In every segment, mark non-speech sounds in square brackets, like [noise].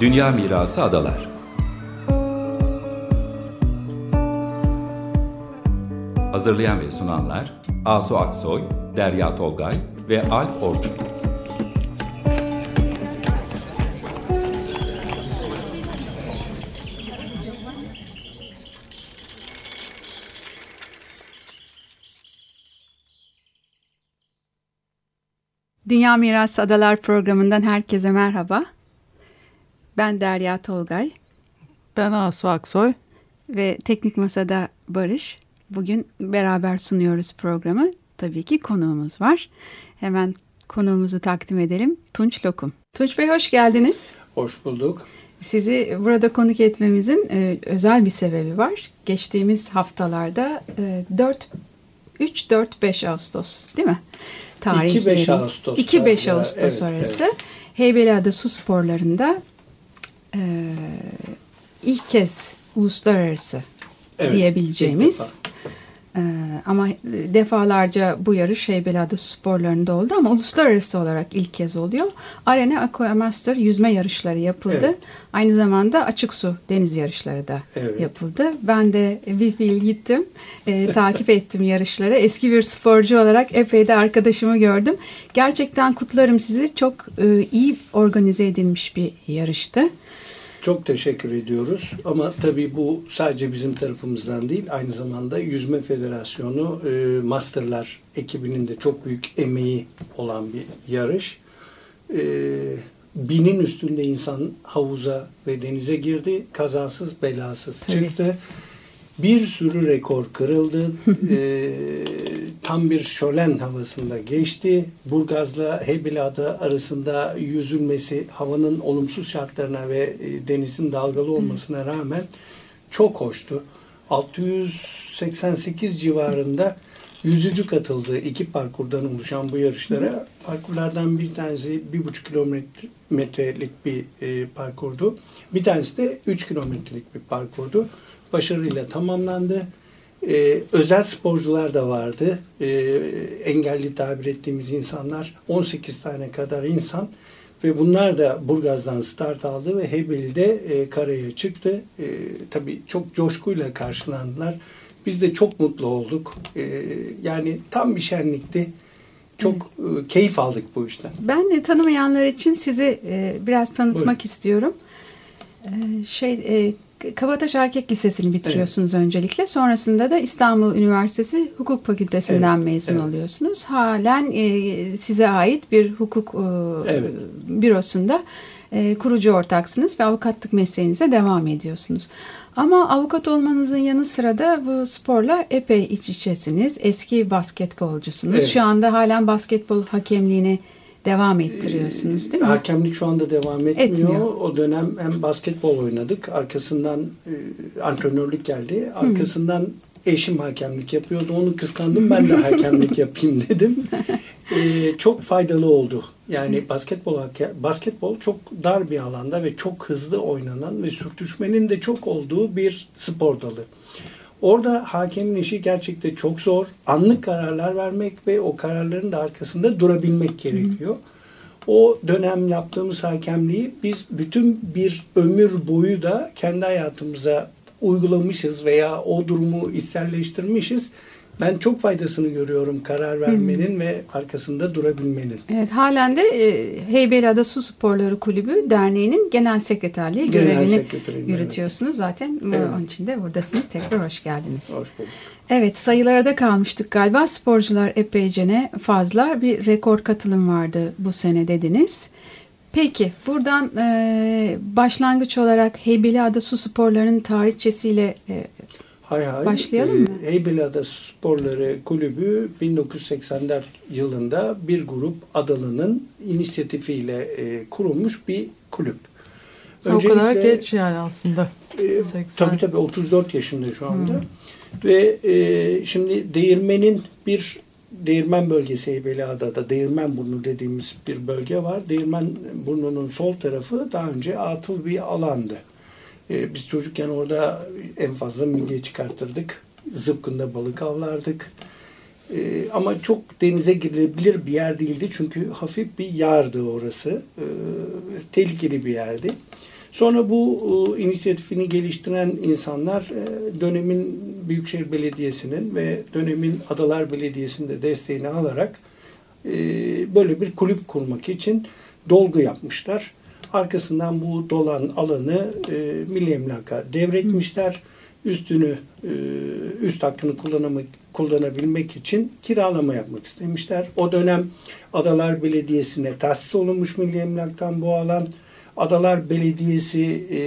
Dünya Mirası Adalar Hazırlayan ve sunanlar Asu Aksoy, Derya Tolgay ve Alp Orçun. Dünya Mirası Adalar programından herkese merhaba. Ben Derya Tolgay Ben Asu Aksoy. ve Teknik Masa'da Barış. Bugün beraber sunuyoruz programı. Tabii ki konuğumuz var. Hemen konuğumuzu takdim edelim. Tunç Lokum. Tunç Bey hoş geldiniz. Hoş bulduk. Sizi burada konuk etmemizin e, özel bir sebebi var. Geçtiğimiz haftalarda e, 4 3 4 5 Ağustos değil mi? 2-5 Ağustos'ta. 2-5 Ya, Ağustos evet, arası Heybeliada Su Sporları'nda e, ilk kez uluslararası Evet, diyebileceğimiz ilk defa. e, ama defalarca bu yarış Heybeliada Su Sporları'nda oldu ama uluslararası olarak ilk kez oluyor. Arena Aquamaster yüzme yarışları yapıldı. Evet. Aynı zamanda açık su deniz yarışları da Evet. yapıldı. Ben de bir fiil gittim. e, takip [laughs] ettim yarışları. Eski bir sporcu olarak epey de arkadaşımı gördüm. Gerçekten kutlarım sizi. Çok e, iyi organize edilmiş bir yarıştı. Çok teşekkür ediyoruz. Ama tabii bu sadece bizim tarafımızdan değil, aynı zamanda Yüzme Federasyonu e, Masterlar ekibinin de çok büyük emeği olan bir yarış. E, binin üstünde insan havuza ve denize girdi. Kazasız belasız Tabii. çıktı. Bir sürü rekor kırıldı. [laughs] E, tam bir şölen havasında geçti. Burgaz'la Heybeliada arasında yüzülmesi havanın olumsuz şartlarına ve e, denizin dalgalı olmasına rağmen çok hoştu. 688 civarında yüzücü katıldı iki parkurdan oluşan bu yarışlara. Parkurlardan bir tanesi bir buçuk kilometrelik bir e, parkurdu. Bir tanesi de 3 kilometrelik bir parkurdu. Başarıyla tamamlandı. Ee, özel sporcular da vardı. Ee, engelli tabir ettiğimiz insanlar 18 tane kadar insan ve bunlar da Burgaz'dan start aldı ve Heybeli'de e, karaya çıktı. E, tabii çok coşkuyla karşılandılar. Biz de çok mutlu olduk. E, yani tam bir şenlikti. Çok e, keyif aldık bu işten. Ben de tanımayanlar için sizi e, biraz tanıtmak Buyurun. istiyorum. E, şey e, Kabataş Erkek Lisesi'ni bitiriyorsunuz öncelikle. Sonrasında da İstanbul Üniversitesi Hukuk Fakültesinden Evet, mezun evet. oluyorsunuz. Halen e, size ait bir hukuk e, Evet. bürosunda e, kurucu ortaksınız ve avukatlık mesleğinize devam ediyorsunuz. Ama avukat olmanızın yanı sıra da bu sporla epey iç içesiniz. Eski basketbolcusunuz. Evet. Şu anda halen basketbol hakemliğini devam ettiriyorsunuz değil mi? Hakemlik şu anda devam etmiyor. Etmiyor. O dönem hem basketbol oynadık. Arkasından e, antrenörlük geldi. Arkasından eşim hakemlik yapıyordu. Onu kıskandım. Ben de hakemlik [laughs] yapayım dedim. [laughs] E, çok faydalı oldu. Yani basketbol basketbol çok dar bir alanda ve çok hızlı oynanan ve sürtüşmenin de çok olduğu bir spor dalı. Orada hakemin işi gerçekten çok zor. Anlık kararlar vermek ve o kararların da arkasında durabilmek gerekiyor. O dönem yaptığımız hakemliği biz bütün bir ömür boyu da kendi hayatımıza uygulamışız veya o durumu içselleştirmişiz. Ben çok faydasını görüyorum karar vermenin ve arkasında durabilmenin. Evet, halen de e, Heybeliada Su Sporları Kulübü Derneği'nin genel sekreterliği Genel görevini yürütüyorsunuz. Zaten Evet. onun için de buradasınız. Tekrar hoş geldiniz. Hoş bulduk. Evet sayılarda kalmıştık galiba. Sporcular epeycene fazla bir rekor katılım vardı bu sene dediniz. Peki buradan e, başlangıç olarak Heybeliada Su Sporları'nın tarihçesiyle e, Hay hay. Başlayalım mı? Ee, Heybeliada Sporları Kulübü 1984 yılında bir grup Adalı'nın inisiyatifiyle e, kurulmuş bir kulüp. o kadar Öncelikle- geç yani aslında. e, 80. tabii tabii 34 yaşında şu anda. Ve e, şimdi değirmenin bir değirmen bölgesi Heybeliada'da Değirmenburnu dediğimiz bir bölge var. Değirmenburnu'nun sol tarafı daha önce atıl bir alandı. E, biz çocukken orada en fazla midye çıkartırdık. Zıpkında balık avlardık. E, ama çok denize girilebilir bir yer değildi. Çünkü hafif bir yardı orası. E, tehlikeli bir yerdi. Sonra bu e, inisiyatifini geliştiren insanlar e, dönemin Büyükşehir Belediyesi'nin ve dönemin Adalar Belediyesi'nin de desteğini alarak e, böyle bir kulüp kurmak için dolgu yapmışlar. Arkasından bu dolan alanı e, Milli Emlak'a devretmişler. Üstünü, e, üst hakkını kullanamak, kullanabilmek için kiralama yapmak istemişler. O dönem Adalar Belediyesi'ne tahsis olunmuş Milli Emlak'tan bu alan. Adalar Belediyesi e,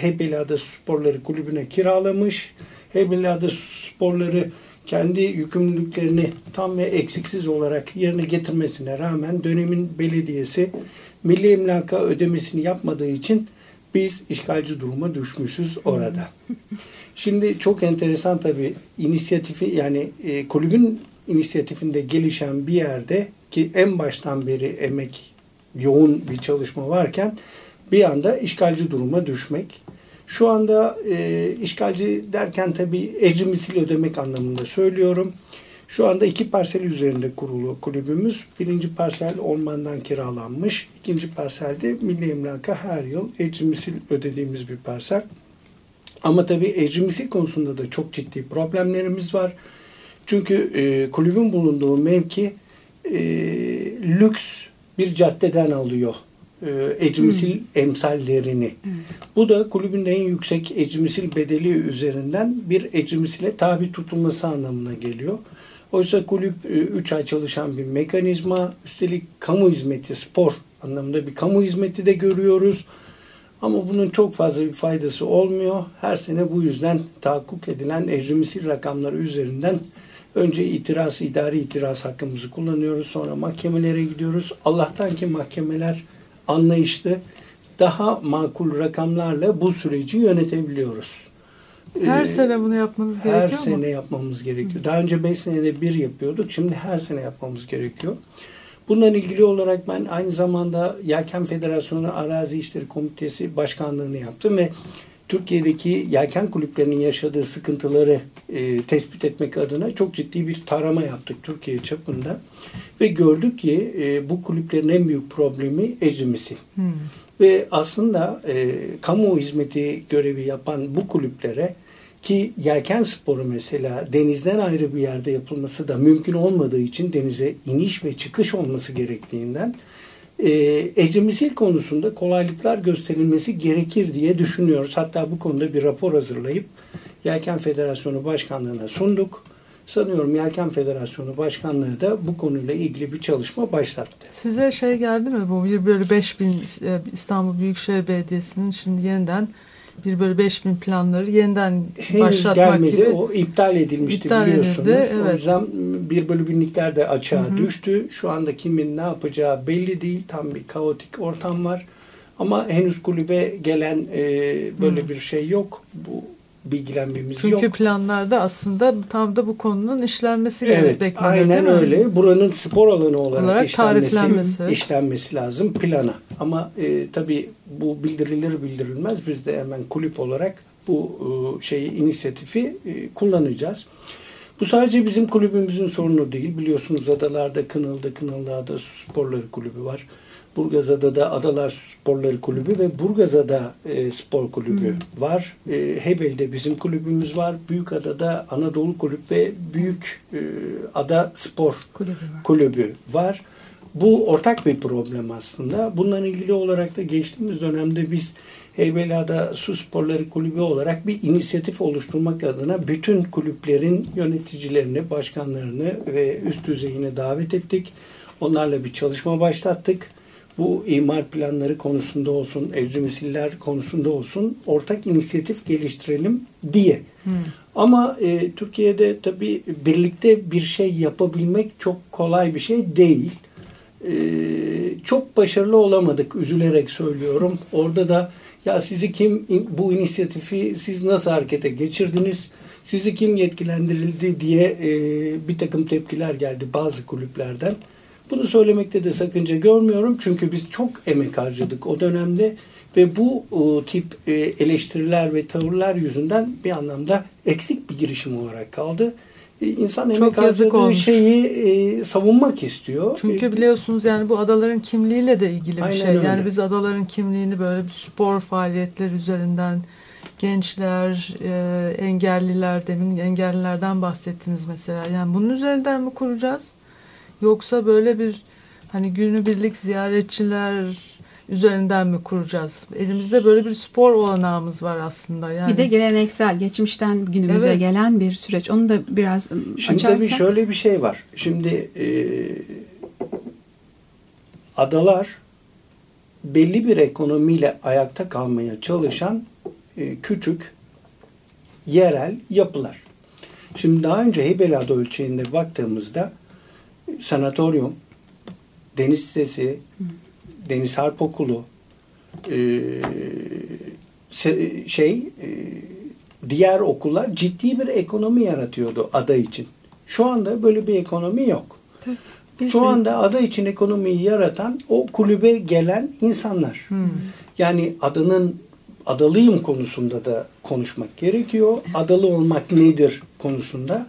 Heybeliada Sporları Kulübü'ne kiralamış. Heybeliada Sporları kendi yükümlülüklerini tam ve eksiksiz olarak yerine getirmesine rağmen dönemin belediyesi milli emlaka ödemesini yapmadığı için biz işgalci duruma düşmüşüz orada. Şimdi çok enteresan tabii inisiyatifi yani e, kulübün inisiyatifinde gelişen bir yerde ki en baştan beri emek yoğun bir çalışma varken bir anda işgalci duruma düşmek. Şu anda e, işgalci derken tabii ecri misil ödemek anlamında söylüyorum. Şu anda iki parsel üzerinde kurulu kulübümüz. Birinci parsel ormandan kiralanmış. İkinci parselde Milli Emlak'a her yıl ecri misil ödediğimiz bir parsel. Ama tabii ecri misil konusunda da çok ciddi problemlerimiz var. Çünkü e, kulübün bulunduğu mevki e, lüks bir caddeden alıyor e, ecmisil hmm. emsallerini. Hmm. Bu da kulübün en yüksek ecmisil bedeli üzerinden bir ecmisile tabi tutulması anlamına geliyor. Oysa kulüp 3 e, ay çalışan bir mekanizma. Üstelik kamu hizmeti, spor anlamında bir kamu hizmeti de görüyoruz. Ama bunun çok fazla bir faydası olmuyor. Her sene bu yüzden tahakkuk edilen ecrimsil rakamları üzerinden önce itiraz, idari itiraz hakkımızı kullanıyoruz. Sonra mahkemelere gidiyoruz. Allah'tan ki mahkemeler anlayışlı, daha makul rakamlarla bu süreci yönetebiliyoruz. Her ee, sene bunu yapmanız gerekiyor Her mu? sene yapmamız gerekiyor. Daha önce 5 senede bir yapıyorduk. Şimdi her sene yapmamız gerekiyor. Bundan ilgili olarak ben aynı zamanda Yelken Federasyonu Arazi İşleri Komitesi Başkanlığını yaptım ve Türkiye'deki yelken kulüplerinin yaşadığı sıkıntıları e, tespit etmek adına çok ciddi bir tarama yaptık Türkiye çapında. Ve gördük ki e, bu kulüplerin en büyük problemi ecrimisi. Hmm. Ve aslında e, kamu hizmeti görevi yapan bu kulüplere ki yelken sporu mesela denizden ayrı bir yerde yapılması da mümkün olmadığı için denize iniş ve çıkış olması gerektiğinden e, ecemisil konusunda kolaylıklar gösterilmesi gerekir diye düşünüyoruz. Hatta bu konuda bir rapor hazırlayıp Yelken Federasyonu Başkanlığı'na sunduk. Sanıyorum Yelken Federasyonu Başkanlığı da bu konuyla ilgili bir çalışma başlattı. Size şey geldi mi bu 1 bölü 5 bin e, İstanbul Büyükşehir Belediyesi'nin şimdi yeniden bir bölü beş bin planları yeniden Henüz başlatmak gelmedi. gibi. O iptal edilmişti iptal biliyorsunuz. Edildi, evet. O yüzden bir bölü binlikler de açığa Hı-hı. düştü. Şu anda kimin ne yapacağı belli değil. Tam bir kaotik ortam var. Ama henüz kulübe gelen e, böyle Hı. bir şey yok. Bu bilgilenmemiz Çünkü yok. Çünkü planlarda aslında tam da bu konunun işlenmesi evet, beklenir aynen öyle. Buranın spor alanı olarak, olarak işlenmesi, işlenmesi lazım plana. Ama e, tabii bu bildirilir bildirilmez biz de hemen kulüp olarak bu e, şeyi inisiyatifi e, kullanacağız. Bu sadece bizim kulübümüzün sorunu değil. Biliyorsunuz adalarda Kınıl'da, Kınıl'da sporları kulübü var. Burgazada da Adalar Sporları Kulübü ve Burgazada e, Spor Kulübü hmm. var. E, Hebel'de bizim kulübümüz var. Büyükada'da Anadolu Kulüp ve Büyük e, Ada Spor Kulübü var. Kulübü var. Bu ortak bir problem aslında. Bununla ilgili olarak da geçtiğimiz dönemde biz Heybeliada Su Sporları Kulübü olarak bir inisiyatif oluşturmak adına bütün kulüplerin yöneticilerini, başkanlarını ve üst düzeyini davet ettik. Onlarla bir çalışma başlattık bu imar planları konusunda olsun, ecri konusunda olsun ortak inisiyatif geliştirelim diye. Hmm. Ama e, Türkiye'de tabii birlikte bir şey yapabilmek çok kolay bir şey değil. E, çok başarılı olamadık üzülerek söylüyorum. Orada da ya sizi kim bu inisiyatifi siz nasıl harekete geçirdiniz? Sizi kim yetkilendirildi diye e, bir takım tepkiler geldi bazı kulüplerden. Bunu söylemekte de sakınca görmüyorum çünkü biz çok emek harcadık o dönemde ve bu o, tip e, eleştiriler ve tavırlar yüzünden bir anlamda eksik bir girişim olarak kaldı. e, insan Çok emek yazık harcadığı olmuş. şeyi e, savunmak istiyor. Çünkü E, biliyorsunuz yani bu adaların kimliğiyle de ilgili bir Aynen şey. öyle. Yani biz adaların kimliğini böyle bir spor faaliyetleri üzerinden gençler, e, engelliler demin engellilerden bahsettiniz mesela. Yani bunun üzerinden mi kuracağız? Yoksa böyle bir hani günübirlik ziyaretçiler üzerinden mi kuracağız? Elimizde böyle bir spor olanağımız var aslında. Yani Bir de geleneksel, geçmişten günümüze Evet. gelen bir süreç. Onu da biraz Şimdi açarsak. tabii şöyle bir şey var. Şimdi e, adalar belli bir ekonomiyle ayakta kalmaya çalışan e, küçük yerel yapılar. Şimdi daha önce Heybeliada ölçeğinde baktığımızda sanatoryum, deniz sitesi, deniz harp okulu, e, şey e, diğer okullar ciddi bir ekonomi yaratıyordu ada için. Şu anda böyle bir ekonomi yok. Tabii. Biz Şu anda ada için ekonomiyi yaratan o kulübe gelen insanlar. Yani adanın adalıyım konusunda da konuşmak gerekiyor. Adalı olmak nedir konusunda.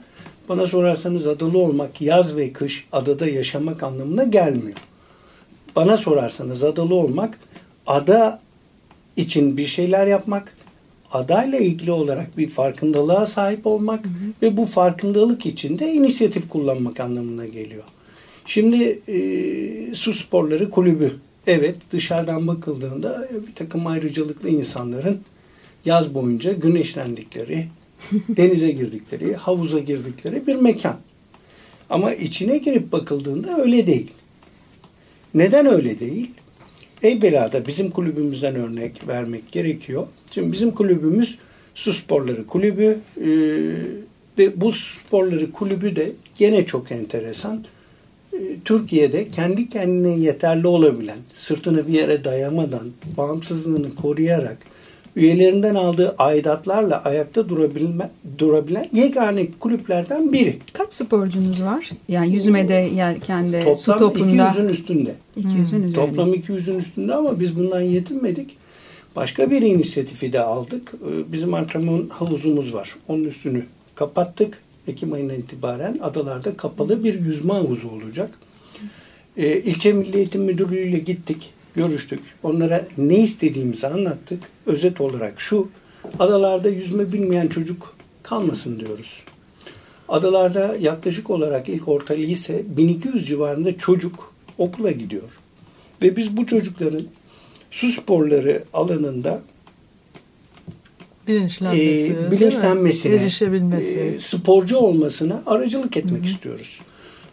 Bana sorarsanız adalı olmak yaz ve kış adada yaşamak anlamına gelmiyor. Bana sorarsanız adalı olmak ada için bir şeyler yapmak, adayla ilgili olarak bir farkındalığa sahip olmak ve bu farkındalık içinde inisiyatif kullanmak anlamına geliyor. Şimdi e, su sporları kulübü. Evet dışarıdan bakıldığında bir takım ayrıcalıklı insanların yaz boyunca güneşlendikleri, [laughs] denize girdikleri, havuza girdikleri bir mekan. Ama içine girip bakıldığında öyle değil. Neden öyle değil? Eybela'da bizim kulübümüzden örnek vermek gerekiyor. Şimdi bizim kulübümüz su sporları kulübü e, ve bu sporları kulübü de gene çok enteresan. E, Türkiye'de kendi kendine yeterli olabilen, sırtını bir yere dayamadan, bağımsızlığını koruyarak, üyelerinden aldığı aidatlarla ayakta durabilme, durabilen yegane kulüplerden biri. Kaç sporcunuz var? Yani yüzmede, yelkende, su Toplam topunda. 200'ün üstünde. 200'ün üzerinde. Toplam 200'ün üstünde ama biz bundan yetinmedik. Başka bir inisiyatifi de aldık. Ee, Bizim antrenman havuzumuz var. Onun üstünü kapattık. Ekim ayından itibaren adalarda kapalı bir yüzme havuzu olacak. Ee, İlçe Milli Eğitim Müdürlüğü ile gittik, görüştük. Onlara ne istediğimizi anlattık. Özet olarak şu, adalarda yüzme bilmeyen çocuk kalmasın diyoruz. Adalarda yaklaşık olarak ilk orta lise 1200 civarında çocuk okula gidiyor. Ve biz bu çocukların su sporları alanında bilinçlenmesi, e, bilinçlenmesine, e, sporcu olmasına aracılık etmek istiyoruz.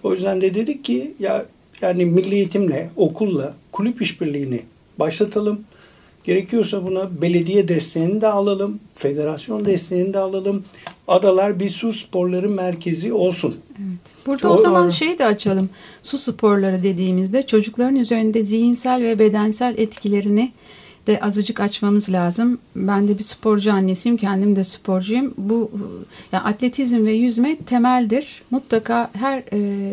O yüzden de dedik ki ya yani milli eğitimle, okulla kulüp işbirliğini başlatalım. Gerekiyorsa buna belediye desteğini de alalım, federasyon desteğini de alalım. Adalar bir su sporları merkezi olsun. Burada Doğru. o zaman şeyi de açalım. Su sporları dediğimizde çocukların üzerinde zihinsel ve bedensel etkilerini de azıcık açmamız lazım. Ben de bir sporcu annesiyim, kendim de sporcuyum. Bu yani atletizm ve yüzme temeldir. Mutlaka her e,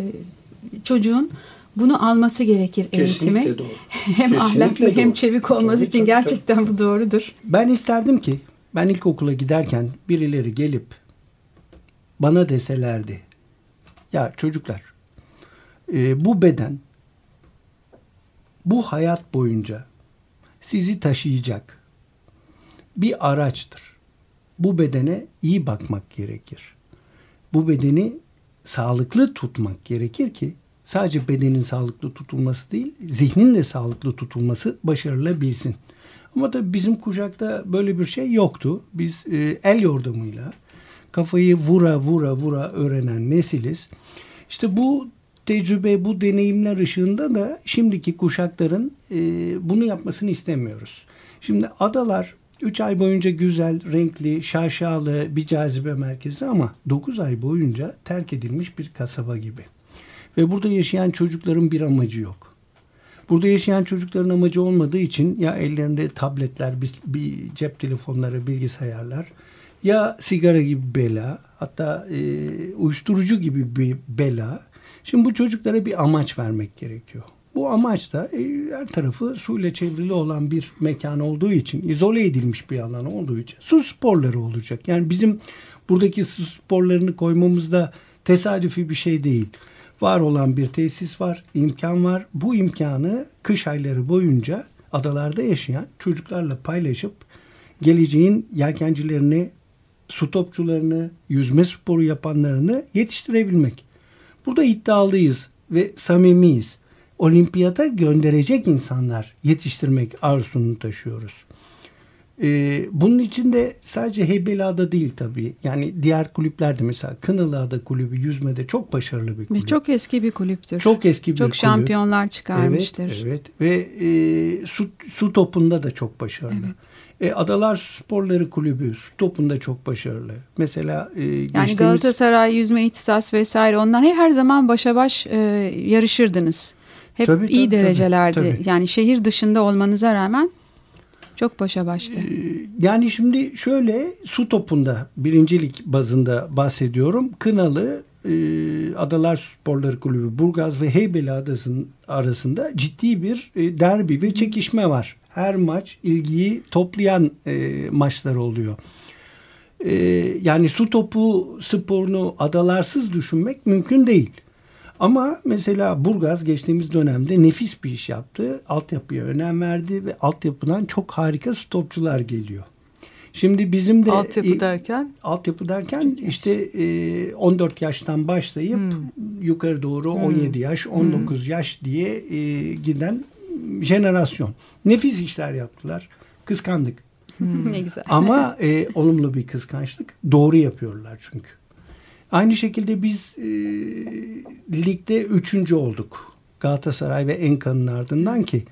çocuğun bunu alması gerekir Kesinlikle eğitimi. doğru. [laughs] Hem Kesinlikle ahlaklı hem doğru. çevik olması Tabii, için tabii, gerçekten bu doğrudur. Ben isterdim ki ben ilkokula giderken birileri gelip bana deselerdi ya çocuklar e, bu beden bu hayat boyunca sizi taşıyacak bir araçtır. Bu bedene iyi bakmak gerekir. Bu bedeni sağlıklı tutmak gerekir ki sadece bedenin sağlıklı tutulması değil, zihnin de sağlıklı tutulması başarılabilsin. Ama da bizim kuşakta böyle bir şey yoktu. Biz e, el yordamıyla kafayı vura vura vura öğrenen nesiliz. İşte bu tecrübe, bu deneyimler ışığında da şimdiki kuşakların e, bunu yapmasını istemiyoruz. Şimdi adalar 3 ay boyunca güzel, renkli, şaşalı bir cazibe merkezi ama 9 ay boyunca terk edilmiş bir kasaba gibi. Ve burada yaşayan çocukların bir amacı yok. Burada yaşayan çocukların amacı olmadığı için ya ellerinde tabletler, bir, bir cep telefonları, bilgisayarlar ya sigara gibi bela hatta e, uyuşturucu gibi bir bela. Şimdi bu çocuklara bir amaç vermek gerekiyor. Bu amaç da e, her tarafı suyla çevrili olan bir mekan olduğu için, izole edilmiş bir alan olduğu için su sporları olacak. Yani bizim buradaki su sporlarını koymamızda Tesadüfi bir şey değil. Var olan bir tesis var, imkan var. Bu imkanı kış ayları boyunca adalarda yaşayan çocuklarla paylaşıp geleceğin yelkencilerini, su topçularını, yüzme sporu yapanlarını yetiştirebilmek. Burada iddialıyız ve samimiyiz. Olimpiyata gönderecek insanlar yetiştirmek arzusunu taşıyoruz. Ee, bunun içinde sadece Heybeliada değil tabii. Yani diğer kulüplerde mesela Kınalıada kulübü yüzmede çok başarılı bir Ve kulüp. çok eski bir kulüptür. Çok eski bir Çok kulüp. şampiyonlar çıkarmıştır. Evet, evet. Ve e, su, su topunda da çok başarılı. Evet. E, Adalar Sporları Kulübü su topunda çok başarılı. Mesela e, Yani geçtiğimiz- Galatasaray yüzme ihtisas vesaire he- her zaman başa baş e, yarışırdınız. Hep Tabii, iyi tabii, derecelerdi. tabii, tabii. Yani şehir dışında olmanıza rağmen çok başa baştı. E, Yani şimdi şöyle su topunda birincilik bazında bahsediyorum. Kınalı e, Adalar Sporları Kulübü Burgaz ve Heybeli Adası'nın arasında ciddi bir e, derbi ve çekişme var. Her maç ilgiyi toplayan e, maçlar oluyor. Yani su topu sporunu adalarsız düşünmek mümkün değil. Ama mesela Burgaz geçtiğimiz dönemde nefis bir iş yaptı. Altyapıya önem verdi ve altyapıdan çok harika stopçular geliyor. Şimdi bizim de Altyapı e, derken altyapı derken işte e, 14 yaştan başlayıp yukarı doğru 17 yaş, 19 yaş diye e, giden jenerasyon. Nefis işler yaptılar. Kıskandık. [laughs] ne güzel. Ama e, olumlu bir kıskançlık. Doğru yapıyorlar çünkü. Aynı şekilde biz e, ligde üçüncü olduk. Galatasaray ve Enka'nın ardından ki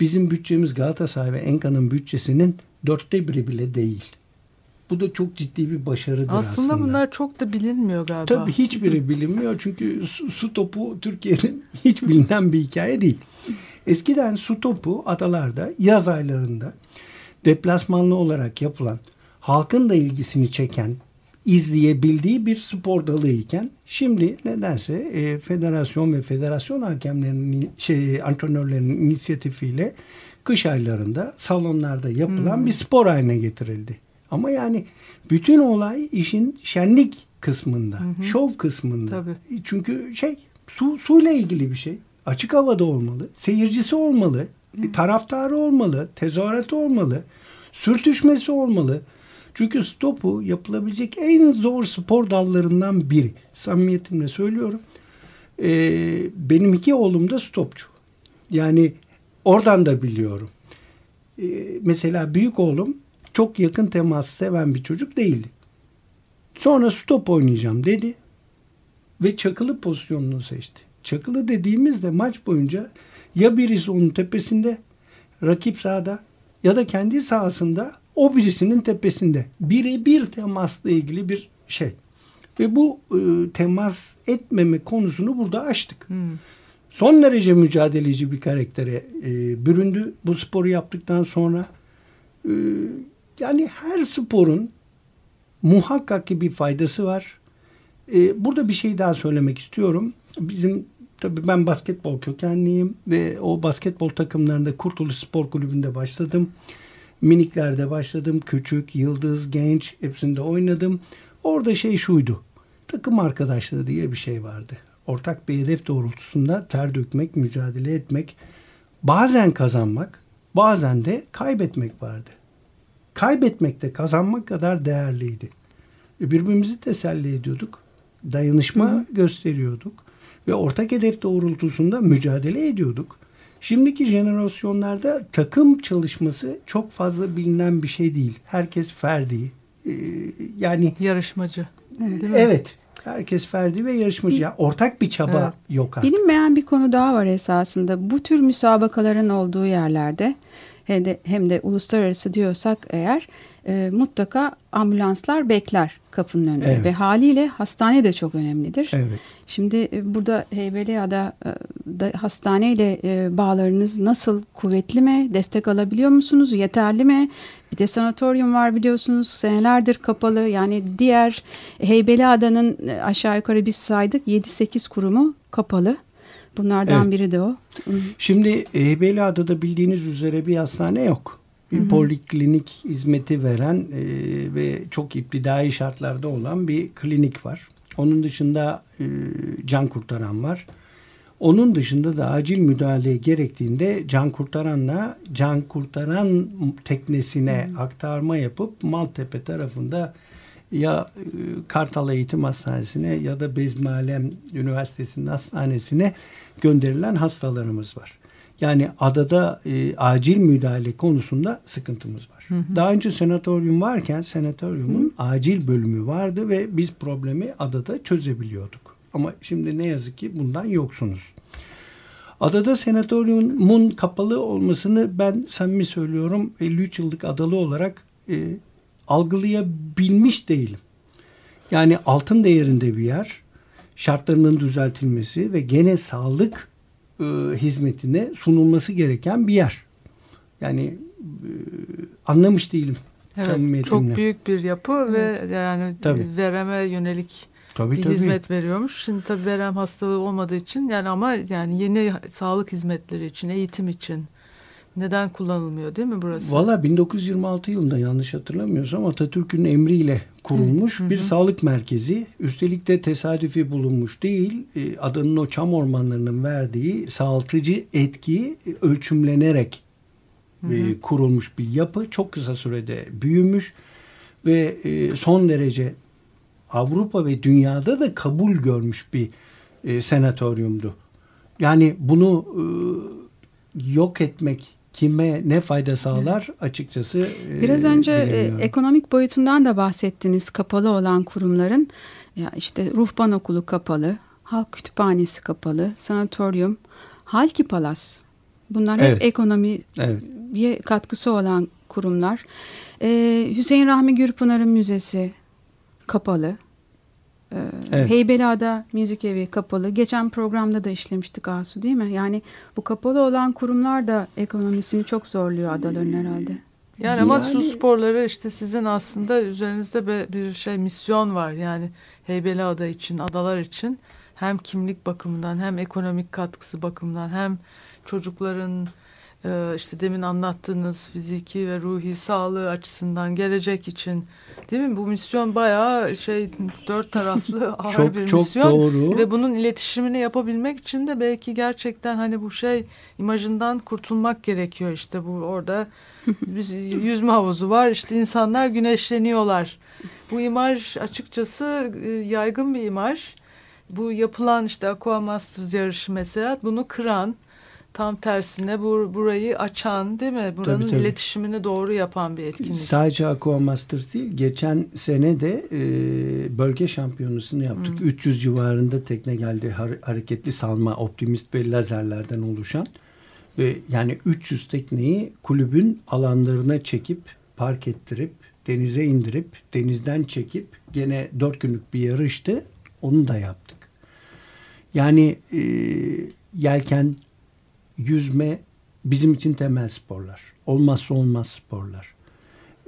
bizim bütçemiz Galatasaray ve Enka'nın bütçesinin dörtte biri bile değil. Bu da çok ciddi bir başarıdır aslında. aslında bunlar çok da bilinmiyor galiba. Tabii hiçbiri bilinmiyor çünkü su, su topu Türkiye'nin [laughs] hiç bilinen bir hikaye değil. Eskiden su topu adalarda yaz aylarında deplasmanlı olarak yapılan halkın da ilgisini çeken izleyebildiği bir spor dalı iken şimdi nedense e, federasyon ve federasyon hakemlerinin şey antrenörlerinin inisiyatifiyle kış aylarında salonlarda yapılan bir spor haline getirildi. Ama yani bütün olay işin şenlik kısmında, şov kısmında. Tabii. Çünkü şey su suyla ilgili bir şey. Açık havada olmalı, seyircisi olmalı, bir taraftarı olmalı, tezahüratı olmalı, sürtüşmesi olmalı. Çünkü stopu yapılabilecek en zor spor dallarından biri. Samimiyetimle söylüyorum. Ee, benim iki oğlum da stopçu. Yani oradan da biliyorum. Ee, mesela büyük oğlum çok yakın temas seven bir çocuk değildi. Sonra stop oynayacağım dedi ve çakılı pozisyonunu seçti. Çakılı dediğimizde maç boyunca ya birisi onun tepesinde rakip sahada ya da kendi sahasında o birisinin tepesinde birebir temasla ilgili bir şey. Ve bu e, temas etmeme konusunu burada açtık. Son derece mücadeleci bir karaktere e, büründü bu sporu yaptıktan sonra. E, yani her sporun muhakkak ki bir faydası var. E, burada bir şey daha söylemek istiyorum. Bizim tabii ben basketbol kökenliyim ve o basketbol takımlarında Kurtuluş Spor Kulübü'nde başladım. Miniklerde başladım. Küçük, yıldız, genç hepsinde oynadım. Orada şey şuydu. Takım arkadaşlığı diye bir şey vardı. Ortak bir hedef doğrultusunda ter dökmek, mücadele etmek, bazen kazanmak, bazen de kaybetmek vardı. Kaybetmek de kazanmak kadar değerliydi. E, Birbirimizi teselli ediyorduk. Dayanışma gösteriyorduk ve ortak hedef doğrultusunda mücadele ediyorduk. Şimdiki jenerasyonlarda takım çalışması çok fazla bilinen bir şey değil. Herkes ferdi. Ee, yani Yarışmacı. Evet. Değil mi? evet. Herkes ferdi ve yarışmacı. Yani ortak bir çaba Evet. yok artık. Bilinmeyen bir konu daha var esasında. Bu tür müsabakaların olduğu yerlerde hem de, hem de uluslararası diyorsak eğer e, mutlaka ambulanslar bekler kapının önünde Evet. ve haliyle hastane de çok önemlidir. Evet. Şimdi e, burada Heybeliada e, da hastaneyle e, bağlarınız nasıl kuvvetli mi? Destek alabiliyor musunuz? Yeterli mi? Bir de sanatoryum var biliyorsunuz senelerdir kapalı. Yani diğer Heybeliada'nın e, aşağı yukarı biz saydık 7-8 kurumu kapalı. Bunlardan Evet. biri de o. Şimdi Heybeliada'da bildiğiniz üzere bir hastane yok. Bir poliklinik hizmeti veren e, ve çok iptidai şartlarda olan bir klinik var. Onun dışında e, can kurtaran var. Onun dışında da acil müdahale gerektiğinde can kurtaranla can kurtaran teknesine hmm. aktarma yapıp Maltepe tarafında ya e, Kartal Eğitim Hastanesi'ne ya da Bezmi Üniversitesi'nin hastanesine gönderilen hastalarımız var. Yani adada e, acil müdahale konusunda sıkıntımız var. Hı hı. Daha önce senatoryum varken senatoryumun hı. acil bölümü vardı ve biz problemi adada çözebiliyorduk. Ama şimdi ne yazık ki bundan yoksunuz. Adada senatoryumun kapalı olmasını ben samimi söylüyorum 53 yıllık adalı olarak e, algılayabilmiş değilim. Yani altın değerinde bir yer, şartlarının düzeltilmesi ve gene sağlık e, hizmetine sunulması gereken bir yer. Yani e, anlamış değilim. Evet, çok büyük bir yapı evet. ve yani tabii. vereme yönelik tabii, bir tabii. hizmet veriyormuş. Şimdi tabii verem hastalığı olmadığı için yani ama yani yeni sağlık hizmetleri için, eğitim için neden kullanılmıyor değil mi burası? Valla 1926 yılında yanlış hatırlamıyorsam Atatürk'ün emriyle kurulmuş evet. bir hı hı. sağlık merkezi. Üstelik de tesadüfi bulunmuş değil. E, adanın o çam ormanlarının verdiği sağaltıcı etki ölçümlenerek hı e, hı. E, kurulmuş bir yapı. Çok kısa sürede büyümüş ve e, son derece Avrupa ve dünyada da kabul görmüş bir e, senatoryumdu. Yani bunu e, yok etmek kime ne fayda sağlar açıkçası e, Biraz önce e, ekonomik boyutundan da bahsettiniz kapalı olan kurumların. Ya işte ruhban okulu kapalı, halk kütüphanesi kapalı, sanatoryum, Halki Palas. Bunlar evet. hep ekonomiye evet. katkısı olan kurumlar. Ee, Hüseyin Rahmi Gürpınar'ın müzesi kapalı. Ee, evet. Heybeliada Müzik Evi kapalı. Geçen programda da işlemiştik Asu değil mi? Yani bu kapalı olan kurumlar da ekonomisini çok zorluyor adaların herhalde. Yani ama su sporları işte sizin aslında üzerinizde bir şey misyon var. Yani Heybeliada için, adalar için hem kimlik bakımından hem ekonomik katkısı bakımından hem çocukların e, işte demin anlattığınız fiziki ve ruhi sağlığı açısından gelecek için değil mi? Bu misyon bayağı şey dört taraflı [laughs] ağır çok, bir çok misyon. Doğru. Ve bunun iletişimini yapabilmek için de belki gerçekten hani bu şey imajından kurtulmak gerekiyor işte bu orada [laughs] yüzme havuzu var işte insanlar güneşleniyorlar. Bu imaj açıkçası e, yaygın bir imaj. Bu yapılan işte Aqua Masters yarışı mesela bunu kıran tam tersine bur burayı açan değil mi? Buranın tabii, tabii. iletişimini doğru yapan bir etkinlik. Sadece Aqua Masters değil. Geçen sene de e, bölge şampiyonasını yaptık. Hmm. 300 civarında tekne geldi. hareketli salma, optimist ve lazerlerden oluşan. Ve yani 300 tekneyi kulübün alanlarına çekip park ettirip denize indirip denizden çekip gene dört günlük bir yarıştı. Onu da yaptık. Yani e, yelken, yüzme bizim için temel sporlar. Olmazsa olmaz sporlar.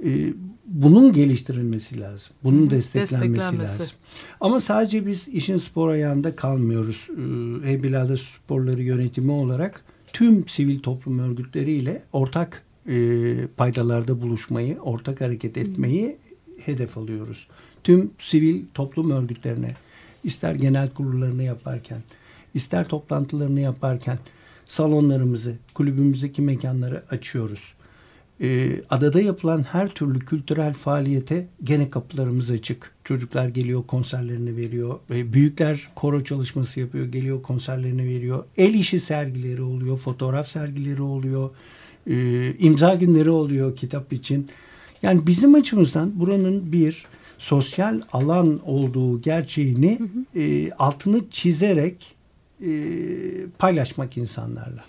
Ee, bunun geliştirilmesi lazım. Bunun desteklenmesi, desteklenmesi lazım. Ama sadece biz işin spor ayağında kalmıyoruz. Ee, Heybeliada Sporları Yönetimi olarak tüm sivil toplum örgütleriyle ortak e, paydalarda buluşmayı, ortak hareket etmeyi hedef alıyoruz. Tüm sivil toplum örgütlerine ister genel kurullarını yaparken, ister toplantılarını yaparken salonlarımızı, kulübümüzdeki mekanları açıyoruz. Ee, adada yapılan her türlü kültürel faaliyete gene kapılarımız açık. Çocuklar geliyor konserlerini veriyor. Ee, büyükler koro çalışması yapıyor geliyor konserlerini veriyor. El işi sergileri oluyor, fotoğraf sergileri oluyor. Ee, imza günleri oluyor kitap için. Yani bizim açımızdan buranın bir sosyal alan olduğu gerçeğini hı hı. E, altını çizerek e, paylaşmak insanlarla.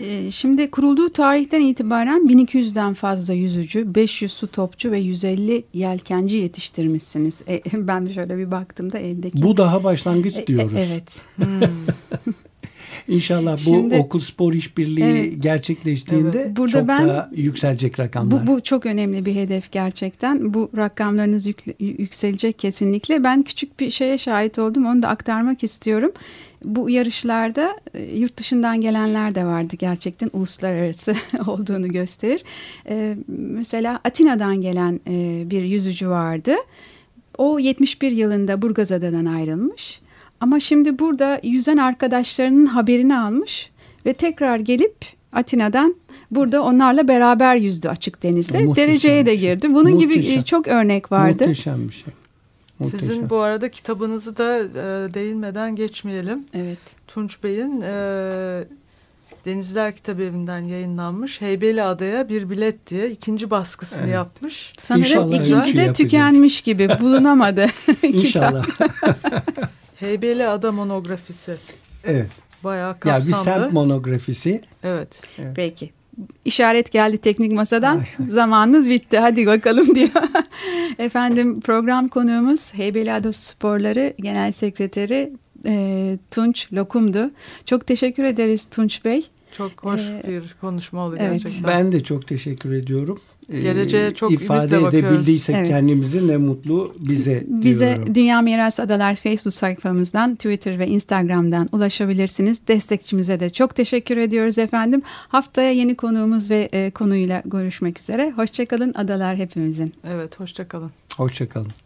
E, şimdi kurulduğu tarihten itibaren 1200'den fazla yüzücü, 500 su topçu ve 150 yelkenci yetiştirmişsiniz. E, [laughs] ben de şöyle bir baktığımda eldeki. Bu daha başlangıç diyoruz. evet. Hmm. [laughs] İnşallah bu Şimdi, okul spor işbirliği evet, gerçekleştiğinde evet. Burada çok ben, daha yükselecek rakamlar. Bu, bu çok önemli bir hedef gerçekten. Bu rakamlarınız yük, yükselecek kesinlikle. Ben küçük bir şeye şahit oldum. Onu da aktarmak istiyorum. Bu yarışlarda e, yurt dışından gelenler de vardı gerçekten uluslararası [laughs] olduğunu gösterir. Ee, mesela Atina'dan gelen e, bir yüzücü vardı. O 71 yılında Burgazada'dan ayrılmış. Ama şimdi burada yüzen arkadaşlarının haberini almış ve tekrar gelip Atina'dan burada onlarla beraber yüzdü açık denizde. Muhteşem Dereceye de şey. girdi. Bunun gibi Muhteşem. e, çok örnek vardı. Muhteşem bir şey. Muhteşem. Sizin bu arada kitabınızı da e, değinmeden geçmeyelim. Evet. Tunç Bey'in e, Denizler Kitap Evi'nden yayınlanmış Heybeli Adaya Bir Bilet diye ikinci baskısını Evet. yapmış. Sanırım İnşallah ikinci şey de yapacağız. tükenmiş gibi bulunamadı. [laughs] [laughs] kitap. İnşallah. [laughs] Heybeli Ada monografisi. evet. Bayağı Ya kapsamlı. bir semt monografisi. evet. Peki. İşaret geldi teknik masadan. Ay. Zamanınız bitti. Hadi bakalım diyor. [laughs] Efendim program konuğumuz Heybeliada Sporları Genel Sekreteri e, Tunç Lokum'du. Çok teşekkür ederiz Tunç Bey. Çok hoş Ee, bir konuşma oldu evet. gerçekten. Ben de çok teşekkür ediyorum. Ee, Geleceğe çok ifade edebildiysek Evet. kendimizi ne mutlu bize Bize diyorum. Dünya Miras Adalar Facebook sayfamızdan, Twitter ve Instagram'dan ulaşabilirsiniz. Destekçimize de çok teşekkür ediyoruz efendim. Haftaya yeni konuğumuz ve e, konuyla görüşmek üzere. Hoşçakalın adalar hepimizin. Evet hoşçakalın. Hoşçakalın.